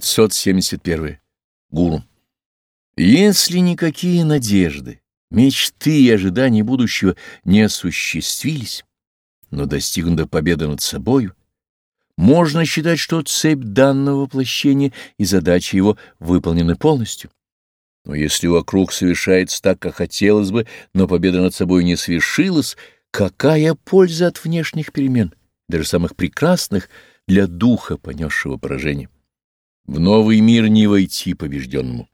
571. Гуру. Если никакие надежды, мечты и ожидания будущего не осуществились, но достигнута победа над собою, можно считать, что цепь данного воплощения и задачи его выполнены полностью. Но если вокруг совершается так, как хотелось бы, но победа над собой не свершилась, какая польза от внешних перемен, даже самых прекрасных, для духа, понесшего поражение? В новый мир не войти побежденному.